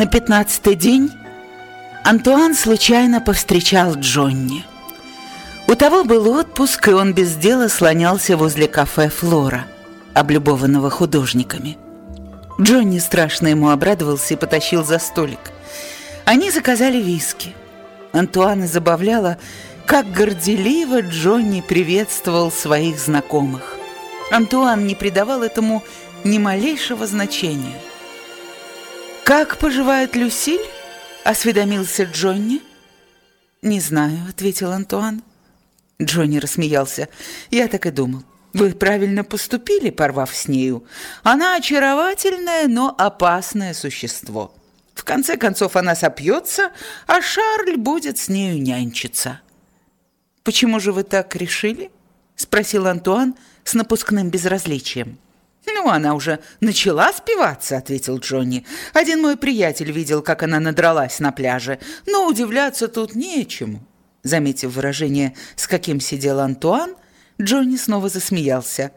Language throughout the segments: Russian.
на пятнадцатый день Антуан случайно повстречал Джонни. У того был отпуск, и он без дела слонялся возле кафе «Флора», облюбованного художниками. Джонни страшно ему обрадовался и потащил за столик. Они заказали виски. Антуана забавляла, как горделиво Джонни приветствовал своих знакомых. Антуан не придавал этому ни малейшего значения. «Как поживает Люсиль?» — осведомился Джонни. «Не знаю», — ответил Антуан. Джонни рассмеялся. «Я так и думал. Вы правильно поступили, порвав с нею. Она очаровательное, но опасное существо. В конце концов она сопьется, а Шарль будет с нею нянчиться». «Почему же вы так решили?» — спросил Антуан с напускным безразличием. «Ну, она уже начала спиваться», — ответил Джонни. «Один мой приятель видел, как она надралась на пляже, но удивляться тут нечему». Заметив выражение, с каким сидел Антуан, Джонни снова засмеялся.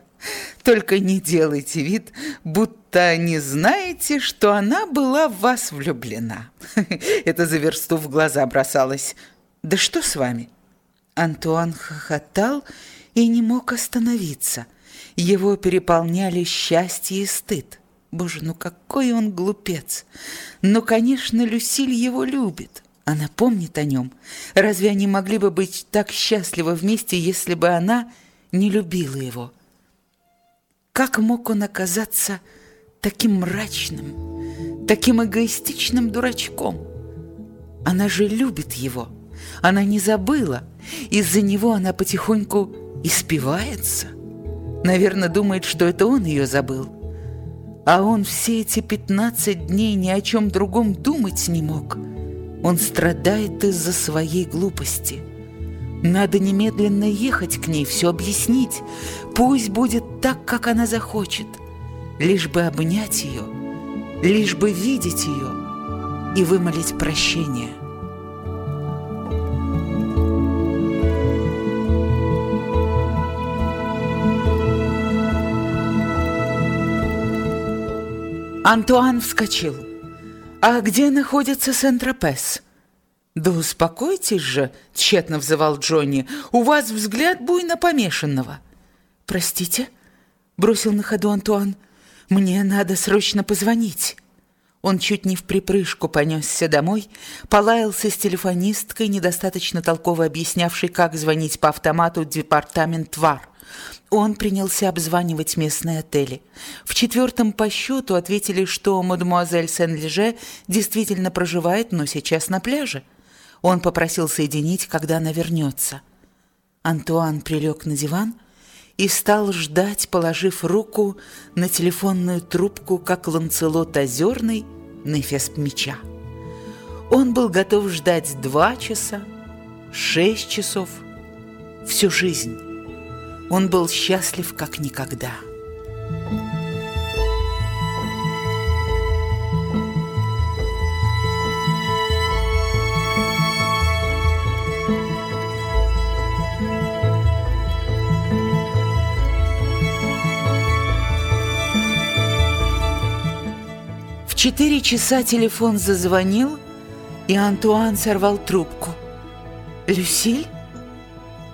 «Только не делайте вид, будто не знаете, что она была в вас влюблена». Это за версту в глаза бросалось. «Да что с вами?» Антуан хохотал и не мог остановиться. Его переполняли счастье и стыд. Боже, ну какой он глупец! Но, конечно, Люсиль его любит. Она помнит о нем. Разве они могли бы быть так счастливы вместе, если бы она не любила его? Как мог он оказаться таким мрачным, таким эгоистичным дурачком? Она же любит его. Она не забыла. Из-за него она потихоньку испивается. Наверное, думает, что это он ее забыл. А он все эти пятнадцать дней ни о чем другом думать не мог. Он страдает из-за своей глупости. Надо немедленно ехать к ней, все объяснить. Пусть будет так, как она захочет. Лишь бы обнять ее, лишь бы видеть ее и вымолить прощение. Антуан вскочил. «А где находится Сент-Тропес?» «Да успокойтесь же», — тщетно взывал Джонни, «у вас взгляд буйно помешанного». «Простите», — бросил на ходу Антуан, «мне надо срочно позвонить». Он чуть не в припрыжку понесся домой, полаялся с телефонисткой, недостаточно толково объяснявшей, как звонить по автомату в департамент ВАР. Он принялся обзванивать местные отели. В четвертом по счету ответили, что мадемуазель Сен-Леже действительно проживает, но сейчас на пляже. Он попросил соединить, когда она вернется. Антуан прилег на диван и стал ждать, положив руку на телефонную трубку, как Ланцелот Озерный на эфесп меча. Он был готов ждать два часа, шесть часов, всю жизнь. Он был счастлив как никогда. четыре часа телефон зазвонил, и Антуан сорвал трубку. «Люсиль?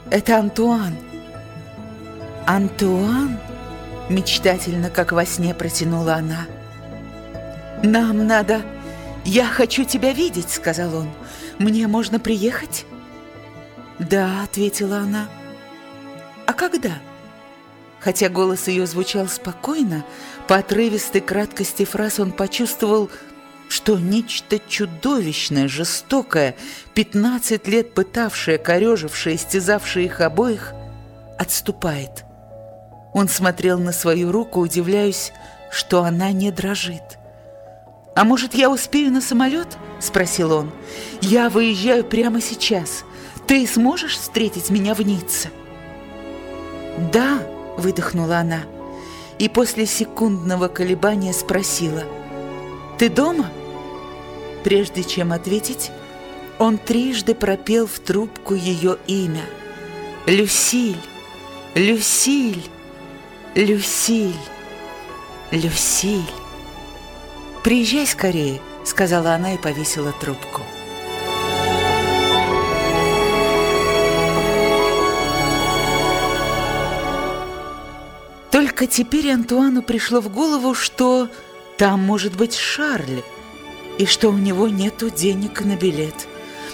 Это Антуан!» «Антуан?» — мечтательно, как во сне протянула она. «Нам надо... Я хочу тебя видеть», — сказал он. «Мне можно приехать?» «Да», — ответила она. «А когда?» Хотя голос ее звучал спокойно, по отрывистой краткости фраз он почувствовал, что нечто чудовищное, жестокое, пятнадцать лет пытавшее, корежившее, истязавшее их обоих, отступает. Он смотрел на свою руку, удивляясь, что она не дрожит. «А может, я успею на самолет?» – спросил он. «Я выезжаю прямо сейчас. Ты сможешь встретить меня в Ницце?» «Да», выдохнула она и после секундного колебания спросила «Ты дома?» Прежде чем ответить, он трижды пропел в трубку ее имя «Люсиль! Люсиль! Люсиль! Люсиль!» «Приезжай скорее», — сказала она и повесила трубку. Только теперь Антуану пришло в голову, что там может быть Шарль, и что у него нету денег на билет.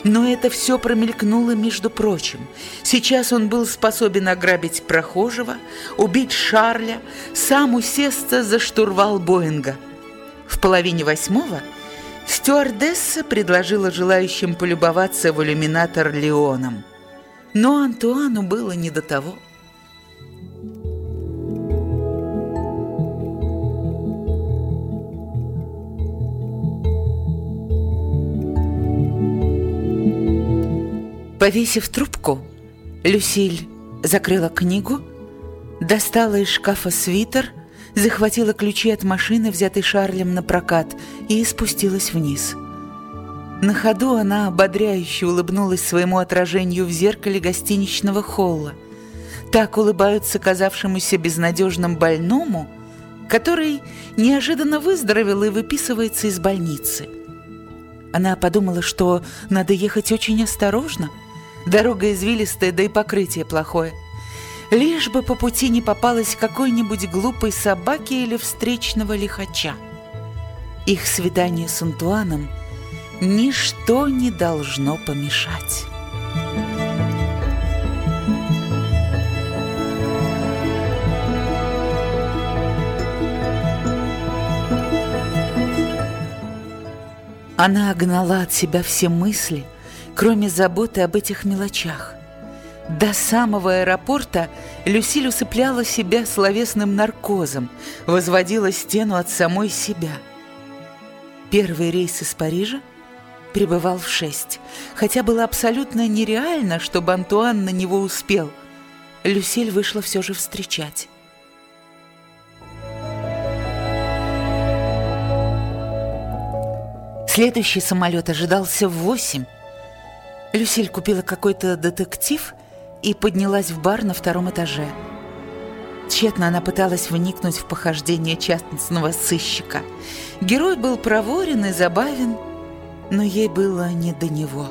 Но это все промелькнуло между прочим. Сейчас он был способен ограбить прохожего, убить Шарля, сам усесться за штурвал Боинга. В половине восьмого стюардесса предложила желающим полюбоваться в иллюминатор Леоном. Но Антуану было не до того. Повесив трубку, Люсиль закрыла книгу, достала из шкафа свитер, захватила ключи от машины, взятой Шарлем на прокат, и спустилась вниз. На ходу она ободряюще улыбнулась своему отражению в зеркале гостиничного холла. Так улыбаются казавшемуся безнадежным больному, который неожиданно выздоровел и выписывается из больницы. Она подумала, что надо ехать очень осторожно – Дорога извилистая, да и покрытие плохое. Лишь бы по пути не попалась какой-нибудь глупой собаки или встречного лихача. Их свидание с Антуаном ничто не должно помешать. Она огнала от себя все мысли – кроме заботы об этих мелочах. До самого аэропорта Люсиль усыпляла себя словесным наркозом, возводила стену от самой себя. Первый рейс из Парижа прибывал в шесть, хотя было абсолютно нереально, чтобы Антуан на него успел. Люсиль вышла все же встречать. Следующий самолет ожидался в восемь, Люсиль купила какой-то детектив и поднялась в бар на втором этаже. Тщетно она пыталась вникнуть в похождение частного сыщика. Герой был проворен и забавен, но ей было не до него.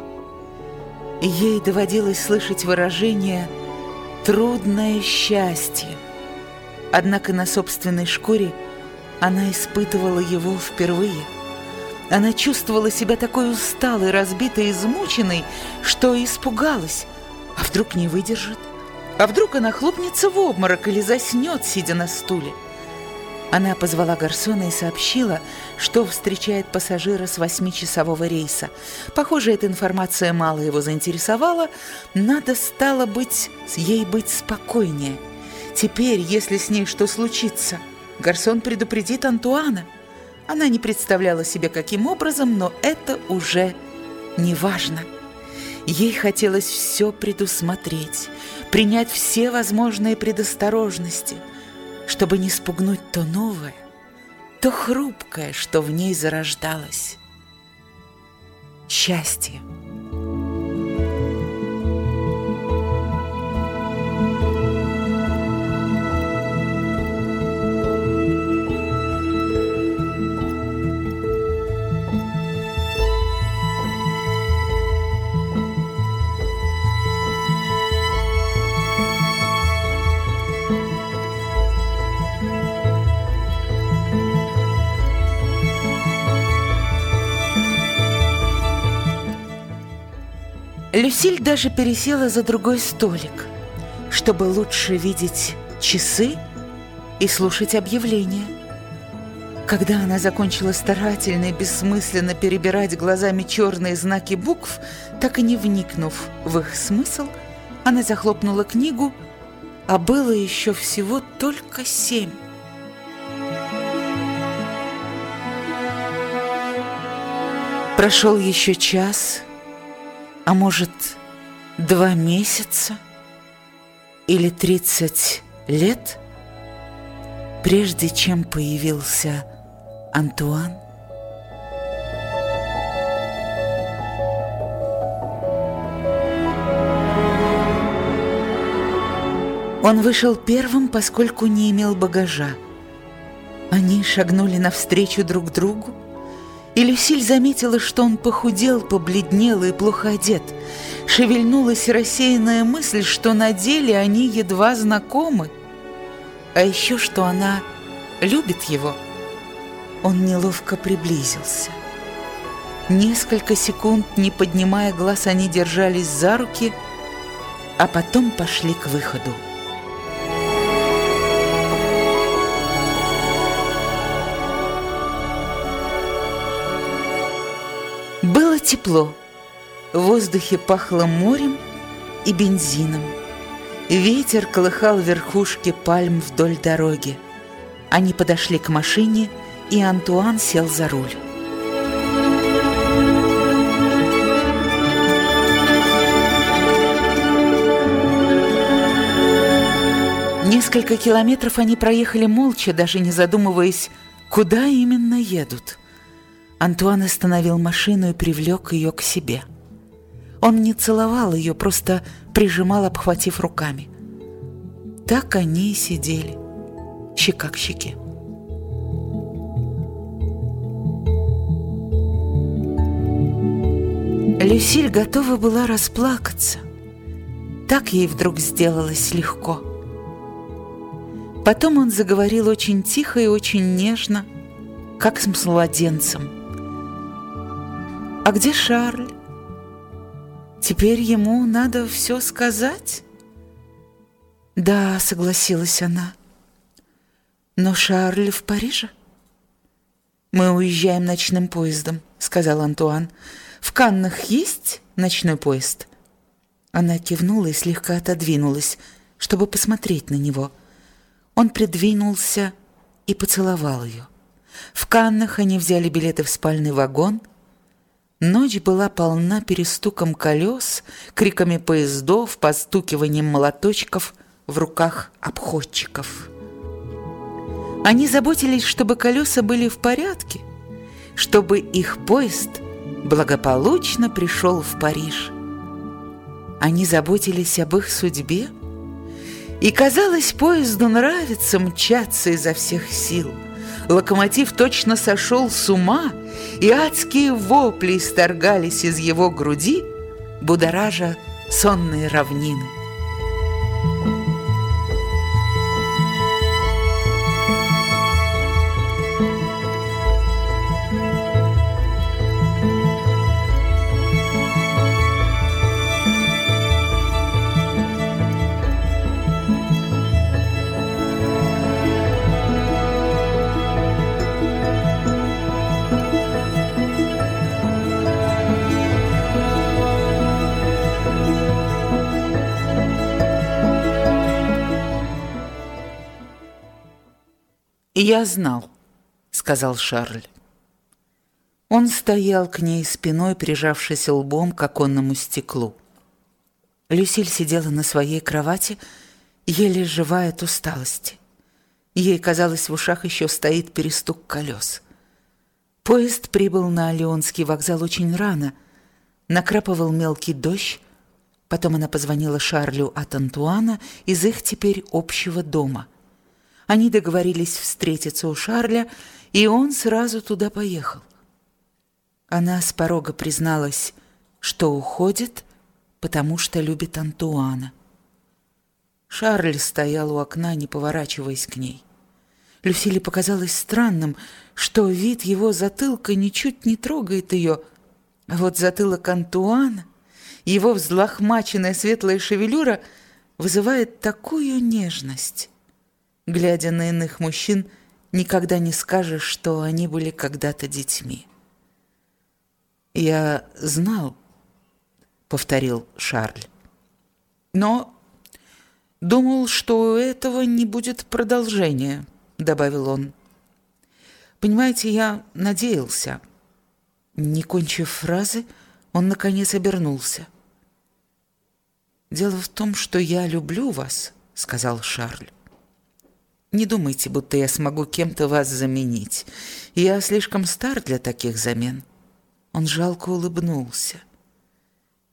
Ей доводилось слышать выражение «трудное счастье». Однако на собственной шкуре она испытывала его впервые – она чувствовала себя такой усталой, разбитой, измученной, что испугалась. А вдруг не выдержит? А вдруг она хлопнется в обморок или заснет, сидя на стуле? Она позвала гарсона и сообщила, что встречает пассажира с восьмичасового рейса. Похоже, эта информация мало его заинтересовала. Надо стало быть, ей быть спокойнее. Теперь, если с ней что случится, гарсон предупредит Антуана – она не представляла себе, каким образом, но это уже не важно. Ей хотелось все предусмотреть, принять все возможные предосторожности, чтобы не спугнуть то новое, то хрупкое, что в ней зарождалось. Счастье. Люсиль даже пересела за другой столик, чтобы лучше видеть часы и слушать объявления. Когда она закончила старательно и бессмысленно перебирать глазами черные знаки букв, так и не вникнув в их смысл, она захлопнула книгу, а было еще всего только семь. Прошел еще час, а может, два месяца или тридцать лет, прежде чем появился Антуан? Он вышел первым, поскольку не имел багажа. Они шагнули навстречу друг другу, И Люсиль заметила, что он похудел, побледнел и плохо одет. Шевельнулась рассеянная мысль, что на деле они едва знакомы. А еще, что она любит его. Он неловко приблизился. Несколько секунд, не поднимая глаз, они держались за руки, а потом пошли к выходу. Тепло. В воздухе пахло морем и бензином. Ветер колыхал верхушки пальм вдоль дороги. Они подошли к машине, и Антуан сел за руль. Несколько километров они проехали молча, даже не задумываясь, куда именно едут. Антуан остановил машину и привлек ее к себе. Он не целовал ее, просто прижимал, обхватив руками. Так они и сидели, щека к щеке. Люсиль готова была расплакаться. Так ей вдруг сделалось легко. Потом он заговорил очень тихо и очень нежно, как с младенцем. «А где Шарль? Теперь ему надо все сказать?» «Да», — согласилась она. «Но Шарль в Париже?» «Мы уезжаем ночным поездом», — сказал Антуан. «В Каннах есть ночной поезд?» Она кивнула и слегка отодвинулась, чтобы посмотреть на него — он придвинулся и поцеловал ее. В Каннах они взяли билеты в спальный вагон. Ночь была полна перестуком колес, криками поездов, постукиванием молоточков в руках обходчиков. Они заботились, чтобы колеса были в порядке, чтобы их поезд благополучно пришел в Париж. Они заботились об их судьбе, и, казалось, поезду нравится мчаться изо всех сил. Локомотив точно сошел с ума, и адские вопли исторгались из его груди, будоража сонные равнины. «Я знал», — сказал Шарль. Он стоял к ней спиной, прижавшись лбом к оконному стеклу. Люсиль сидела на своей кровати, еле живая от усталости. Ей казалось, в ушах еще стоит перестук колес. Поезд прибыл на Леонский вокзал очень рано. Накрапывал мелкий дождь. Потом она позвонила Шарлю от Антуана из их теперь общего дома — они договорились встретиться у Шарля, и он сразу туда поехал. Она с порога призналась, что уходит, потому что любит Антуана. Шарль стоял у окна, не поворачиваясь к ней. Люсиле показалось странным, что вид его затылка ничуть не трогает ее, а вот затылок Антуана, его взлохмаченная светлая шевелюра вызывает такую нежность. Глядя на иных мужчин, никогда не скажешь, что они были когда-то детьми. «Я знал», — повторил Шарль. «Но думал, что у этого не будет продолжения», — добавил он. «Понимаете, я надеялся». Не кончив фразы, он, наконец, обернулся. «Дело в том, что я люблю вас», — сказал Шарль. Не думайте, будто я смогу кем-то вас заменить. Я слишком стар для таких замен». Он жалко улыбнулся.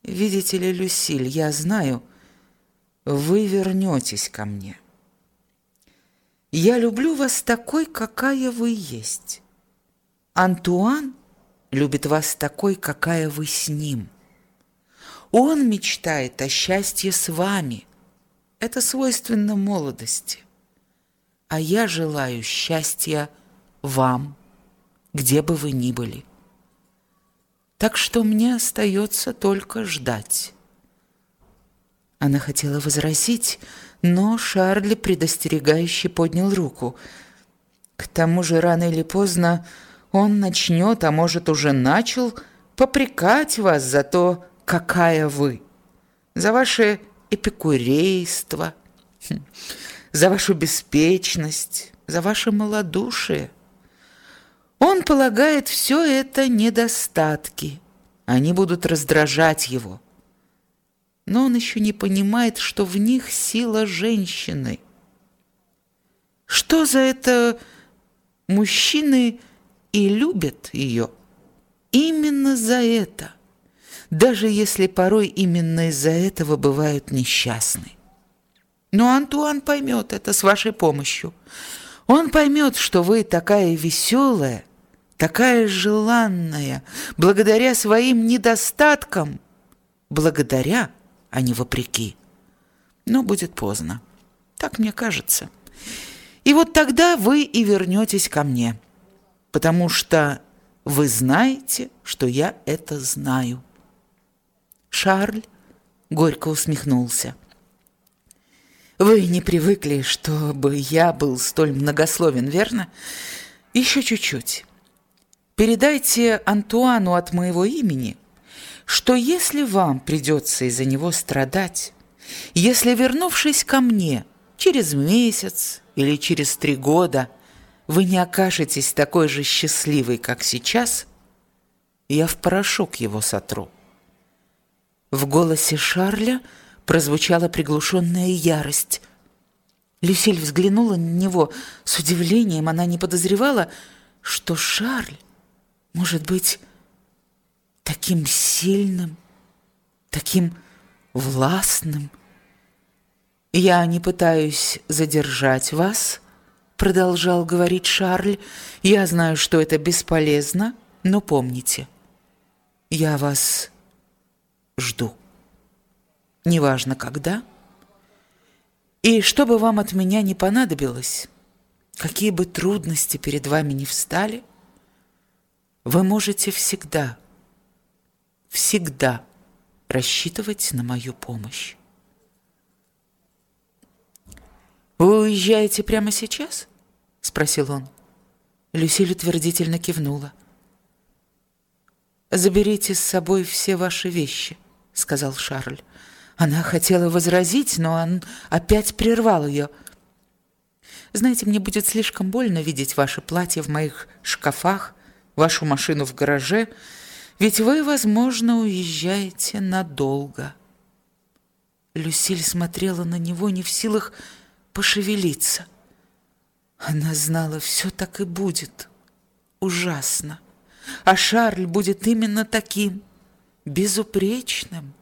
«Видите ли, Люсиль, я знаю, вы вернетесь ко мне. Я люблю вас такой, какая вы есть. Антуан любит вас такой, какая вы с ним. Он мечтает о счастье с вами. Это свойственно молодости. А я желаю счастья вам, где бы вы ни были. Так что мне остается только ждать. Она хотела возразить, но Шарли предостерегающе поднял руку. К тому же рано или поздно он начнет, а может уже начал, попрекать вас за то, какая вы, за ваше эпикурейство, хм, за вашу беспечность, за ваше малодушие. Он полагает все это недостатки, они будут раздражать его. Но он еще не понимает, что в них сила женщины. Что за это мужчины и любят ее именно за это, даже если порой именно из-за этого бывают несчастны. Но Антуан поймет это с вашей помощью. Он поймет, что вы такая веселая, такая желанная, благодаря своим недостаткам, благодаря, а не вопреки. Но будет поздно. Так мне кажется. И вот тогда вы и вернетесь ко мне, потому что вы знаете, что я это знаю. Шарль горько усмехнулся. Вы не привыкли, чтобы я был столь многословен, верно? Еще чуть-чуть. Передайте Антуану от моего имени, что если вам придется из-за него страдать, если, вернувшись ко мне через месяц или через три года, вы не окажетесь такой же счастливой, как сейчас, я в порошок его сотру. В голосе Шарля прозвучала приглушенная ярость. Люсиль взглянула на него с удивлением. Она не подозревала, что Шарль может быть таким сильным, таким властным. «Я не пытаюсь задержать вас», — продолжал говорить Шарль. «Я знаю, что это бесполезно, но помните, я вас жду. Неважно когда. И что бы вам от меня не понадобилось, какие бы трудности перед вами не встали, вы можете всегда, всегда рассчитывать на мою помощь. «Вы уезжаете прямо сейчас?» — спросил он. Люсиль утвердительно кивнула. «Заберите с собой все ваши вещи», — сказал Шарль. Она хотела возразить, но он опять прервал ее. «Знаете, мне будет слишком больно видеть ваше платье в моих шкафах, вашу машину в гараже, ведь вы, возможно, уезжаете надолго». Люсиль смотрела на него не в силах пошевелиться. Она знала, все так и будет. Ужасно а Шарль будет именно таким, безупречным.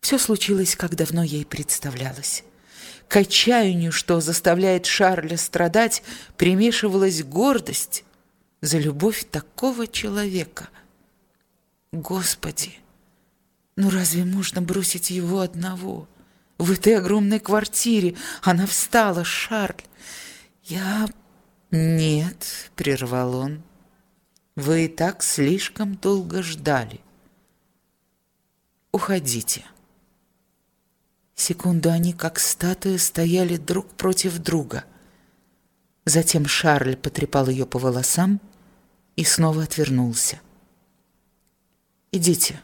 Все случилось, как давно ей представлялось. К отчаянию, что заставляет Шарля страдать, примешивалась гордость за любовь такого человека. Господи, ну разве можно бросить его одного? В этой огромной квартире она встала, Шарль. Я... Нет, прервал он. Вы и так слишком долго ждали. Уходите. Секунду они, как статуи, стояли друг против друга. Затем Шарль потрепал ее по волосам и снова отвернулся. «Идите.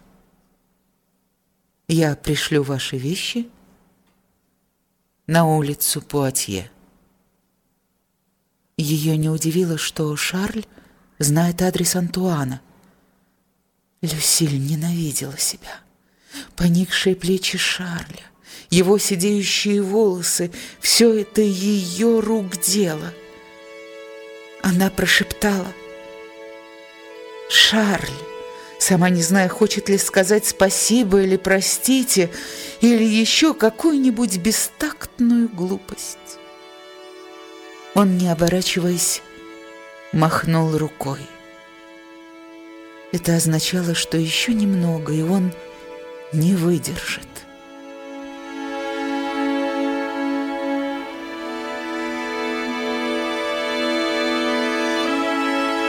Я пришлю ваши вещи на улицу Пуатье». Ее не удивило, что Шарль знает адрес Антуана. Люсиль ненавидела себя. Поникшие плечи Шарля, его сидеющие волосы — все это ее рук дело. Она прошептала «Шарль!» сама не зная, хочет ли сказать спасибо или простите, или еще какую-нибудь бестактную глупость. Он, не оборачиваясь, махнул рукой. Это означало, что еще немного, и он не выдержит.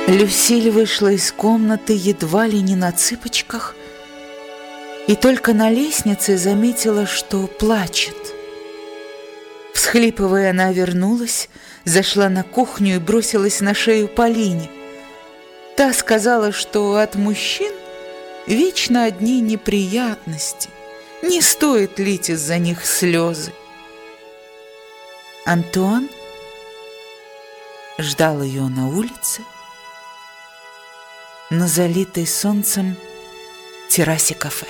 Люсиль вышла из комнаты едва ли не на цыпочках и только на лестнице заметила, что плачет. Всхлипывая, она вернулась, зашла на кухню и бросилась на шею Полине. Та сказала, что от мужчин вечно одни неприятности, не стоит лить из-за них слезы. Антуан ждал ее на улице, на залитой солнцем террасе кафе.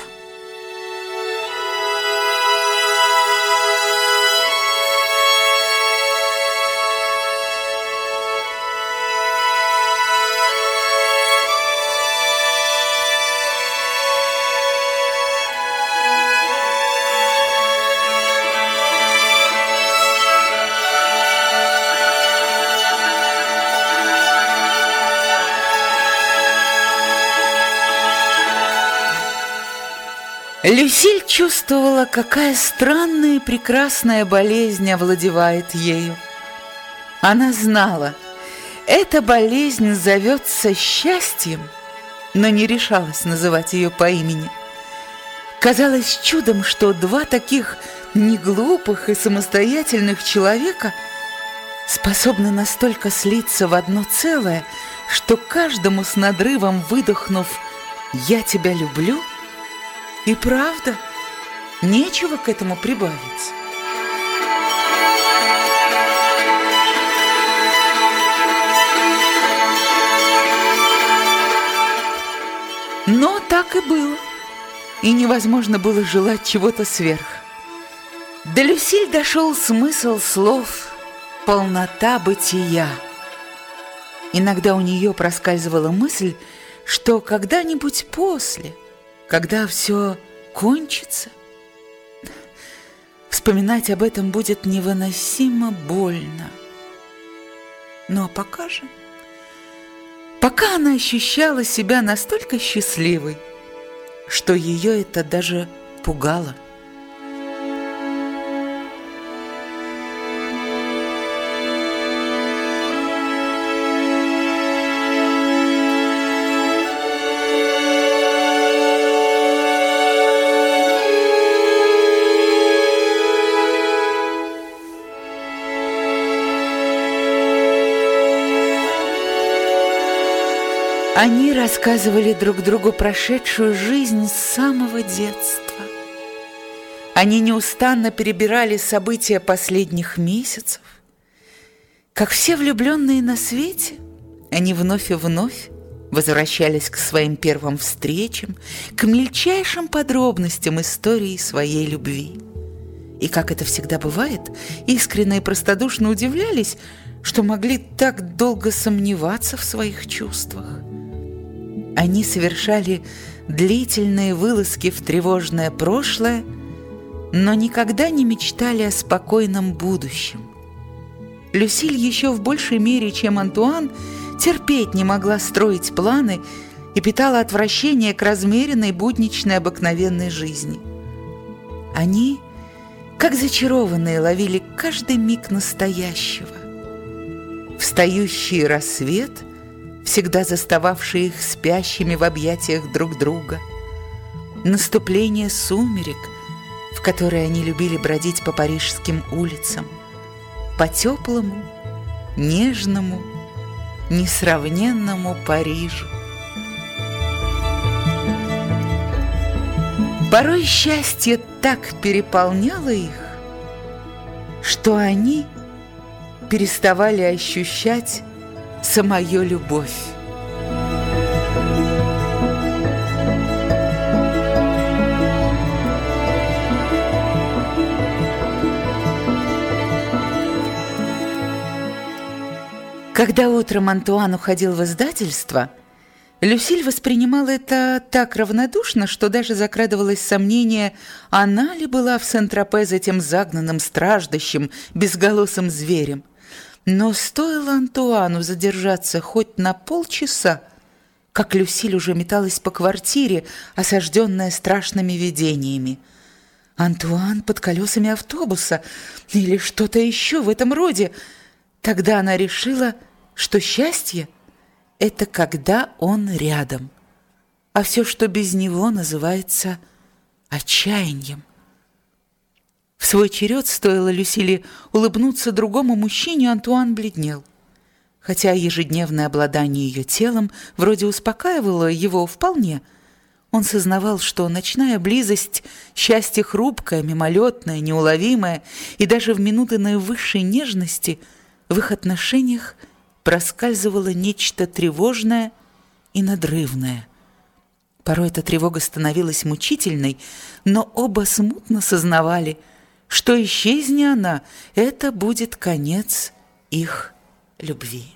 Люсиль чувствовала, какая странная и прекрасная болезнь овладевает ею. Она знала, эта болезнь зовется счастьем, но не решалась называть ее по имени. Казалось чудом, что два таких неглупых и самостоятельных человека способны настолько слиться в одно целое, что каждому с надрывом выдохнув «Я тебя люблю», и правда, нечего к этому прибавить. Но так и было, и невозможно было желать чего-то сверх. До Люсиль дошел смысл слов «полнота бытия». Иногда у нее проскальзывала мысль, что когда-нибудь после – когда все кончится, вспоминать об этом будет невыносимо больно. Ну а пока же, пока она ощущала себя настолько счастливой, что ее это даже пугало. Они рассказывали друг другу прошедшую жизнь с самого детства. Они неустанно перебирали события последних месяцев. Как все влюбленные на свете, они вновь и вновь возвращались к своим первым встречам, к мельчайшим подробностям истории своей любви. И, как это всегда бывает, искренне и простодушно удивлялись, что могли так долго сомневаться в своих чувствах. Они совершали длительные вылазки в тревожное прошлое, но никогда не мечтали о спокойном будущем. Люсиль еще в большей мере, чем Антуан, терпеть не могла строить планы и питала отвращение к размеренной, будничной, обыкновенной жизни. Они, как зачарованные, ловили каждый миг настоящего. Встающий рассвет — всегда застававшие их спящими в объятиях друг друга. Наступление сумерек, в которые они любили бродить по парижским улицам, по теплому, нежному, несравненному Парижу. Порой счастье так переполняло их, что они переставали ощущать самую любовь. Когда утром Антуан уходил в издательство, Люсиль воспринимала это так равнодушно, что даже закрадывалось сомнение, она ли была в Сент-Тропе за тем загнанным, страждущим, безголосым зверем. Но стоило Антуану задержаться хоть на полчаса, как Люсиль уже металась по квартире, осажденная страшными видениями. Антуан под колесами автобуса или что-то еще в этом роде. Тогда она решила, что счастье — это когда он рядом, а все, что без него, называется отчаянием. Свой черед стоило Люсиле улыбнуться другому мужчине, Антуан бледнел. Хотя ежедневное обладание ее телом вроде успокаивало его вполне, он сознавал, что ночная близость – счастье хрупкое, мимолетное, неуловимое, и даже в минуты наивысшей нежности в их отношениях проскальзывало нечто тревожное и надрывное. Порой эта тревога становилась мучительной, но оба смутно сознавали, что исчезни она, это будет конец их любви.